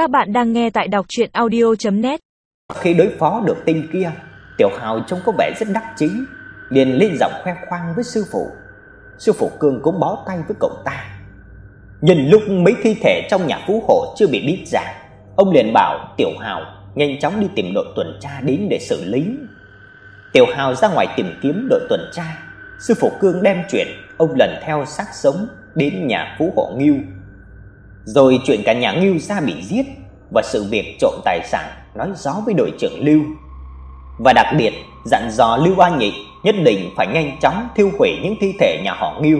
Các bạn đang nghe tại đọc chuyện audio.net Khi đối phó được tên kia, Tiểu Hào trông có vẻ rất đắc chí, liền lên giọng khoe khoang với sư phụ. Sư phụ Cương cũng bó tay với cậu ta. Nhìn lúc mấy thi thể trong nhà phú hộ chưa bị đít ra, ông liền bảo Tiểu Hào nhanh chóng đi tìm đội tuần tra đến để xử lý. Tiểu Hào ra ngoài tìm kiếm đội tuần tra, sư phụ Cương đem chuyện ông lần theo xác sống đến nhà phú hộ Ngưu. Rồi chuyện cả nhà Ngưu gia bị giết và sự việc trộm tài sản nói rõ với đội trưởng Lưu. Và đặc biệt dặn dò Lưu A Nhị nhất định phải nhanh chóng thiêu hủy những thi thể nhà họ Ngưu,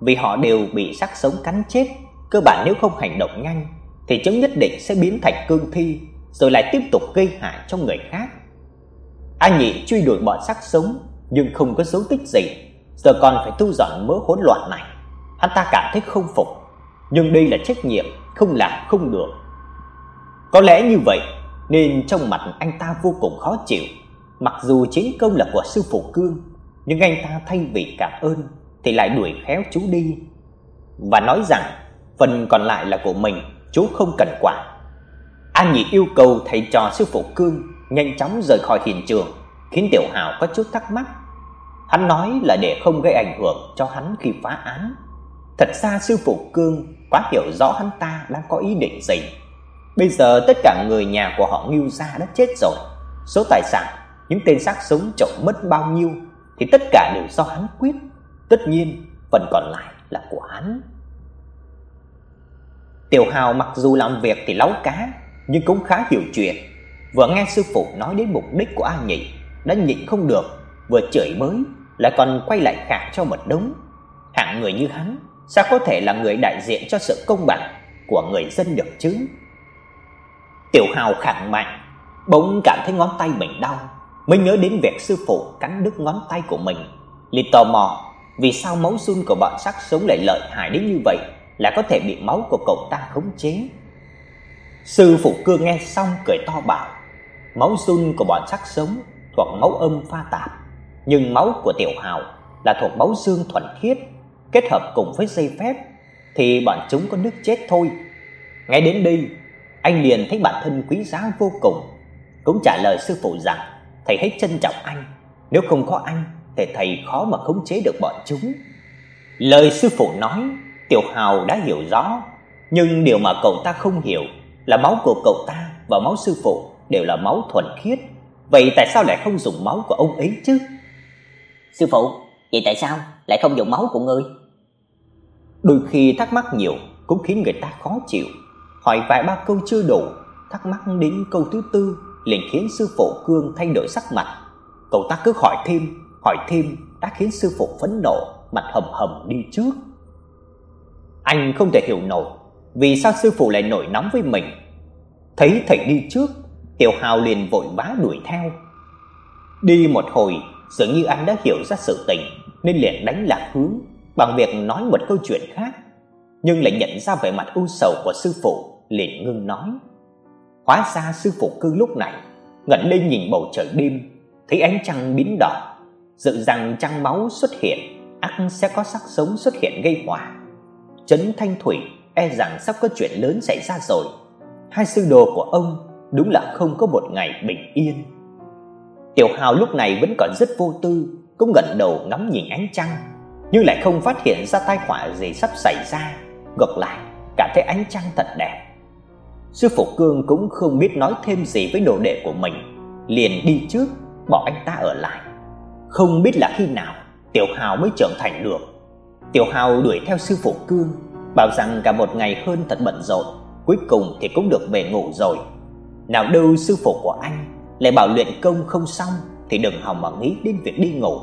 vì họ đều bị xác sống cắn chết, cơ bản nếu không hành động nhanh thì chúng nhất định sẽ biến thành cương thi rồi lại tiếp tục gây hại cho người khác. A Nhị truy đuổi bọn xác sống nhưng không có dấu tích gì, giờ còn phải thu dọn mớ hỗn loạn này. Hắn ta cảm thấy không phục, nhưng đây là trách nhiệm, không làm không được. Có lẽ như vậy nên trong mặt anh ta vô cùng khó chịu. Mặc dù chiến công là của sư phụ Cương, nhưng anh ta thay vì cảm ơn thì lại đuổi khéo chú đi và nói rằng phần còn lại là của mình, chú không cần quản. An Nhị yêu cầu thầy trò sư phụ Cương nhanh chóng rời khỏi hiện trường, khiến Tiểu Hào có chút thắc mắc. Hắn nói là để không gây ảnh hưởng cho hắn khi phá án. Thật ra sư phụ Cương quá hiểu rõ hắn ta đang có ý định gì. Bây giờ tất cả người nhà của họ Ngưu gia đã chết rồi, số tài sản những tên xác sống trộm mất bao nhiêu thì tất cả đều do hắn quyết. Tất nhiên, phần còn lại là của hắn. Tiểu Hào mặc dù làm việc thì láu cá, nhưng cũng khá hiểu chuyện. Vừa nghe sư phụ nói đến mục đích của A Nhị, đã nhịn không được, vừa chửi mới lại còn quay lại khạc cho một đống. Hạng người như hắn sao có thể là người đại diện cho sự công bằng của người dân được chứ? Tiểu Hào khẳng mạnh, bỗng cảm thấy ngón tay mình đau, mới nhớ đến việc sư phụ cắn đứt ngón tay của mình, liền tò mò vì sao máu run của bọn sắc sống lại lợi hại đến như vậy, lại có thể bị máu của cậu ta khống chế. Sư phụ Cương nghe xong cười to bảo, máu run của bọn sắc sống thuộc máu âm pha tạp, nhưng máu của Tiểu Hào là thuộc máu dương thuần khiết, kết hợp cùng với dây phép thì bọn chúng có nước chết thôi. Ngay đến đây, anh liền thấy bản thân quý giá vô cùng, cũng trả lời sư phụ rằng thầy hết trân trọng anh, nếu không có anh thì thầy khó mà khống chế được bọn chúng. Lời sư phụ nói, Tiểu Hào đã hiểu rõ, nhưng điều mà cậu ta không hiểu là máu của cậu ta và máu sư phụ đều là máu thuần khiết, vậy tại sao lại không dùng máu của ông ấy chứ? Sư phụ, vậy tại sao lại không dùng máu của ngươi? Đôi khi thắc mắc nhiều cũng khiến người ta khó chịu, hỏi vài ba câu chưa đủ, thắc mắc đến câu thứ tư liền khiến sư phụ Cương thay đổi sắc mặt. Cậu ta cứ hỏi thêm, hỏi thêm đã khiến sư phụ phẫn nộ, mặt hầm hầm đi trước. Anh không thể hiểu nổi vì sao sư phụ lại nổi nóng với mình. Thấy thầy đi trước, Tiểu Hào liền vội vã đuổi theo. Đi một hồi, dường như anh đã hiểu ra sự tình nên liền đánh lạc hướng bằng việc nói một câu chuyện khác, nhưng lại nhận ra vẻ mặt u sầu của sư phụ, liền ngưng nói. Hóa ra sư phụ cư lúc này ngẩng lên nhìn bầu trời đêm, thấy ánh trăng biến đỏ, dự rằng trăng máu xuất hiện, ắt sẽ có sắc sống xuất hiện gây họa. Trấn Thanh Thủy e rằng sắp có chuyện lớn xảy ra rồi. Hai sư đồ của ông đúng là không có một ngày bình yên. Tiểu Hào lúc này vẫn còn rất vô tư, cũng ngẩng đầu ngắm nhìn ánh trăng, nhưng lại không phát hiện ra tai họa gì sắp xảy ra, ngược lại, cảm thấy ánh trăng thật đẹp. Sư phụ Cương cũng không biết nói thêm gì với đồ đệ của mình, liền đi trước, bỏ anh ta ở lại. Không biết là khi nào Tiểu Hào mới trưởng thành được. Tiểu Hào đuổi theo sư phụ Cương, bảo rằng cả một ngày hơn thật bận rộn, cuối cùng thì cũng được về ngủ rồi. Nào đâu sư phụ của anh lại bảo luyện công không xong thì đừng hòng mà nghĩ đến việc đi ngủ.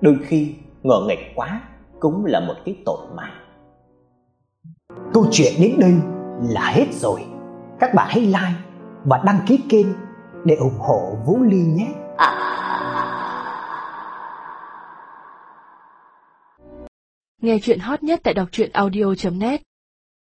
Đôi khi ngờ nghịch quá cũng là một cái tội mà. Câu chuyện đến đây là hết rồi. Các bạn hãy like và đăng ký kênh để ủng hộ Vũ Ly nhé. Nghe chuyện hot nhất tại đọc truyện audio.net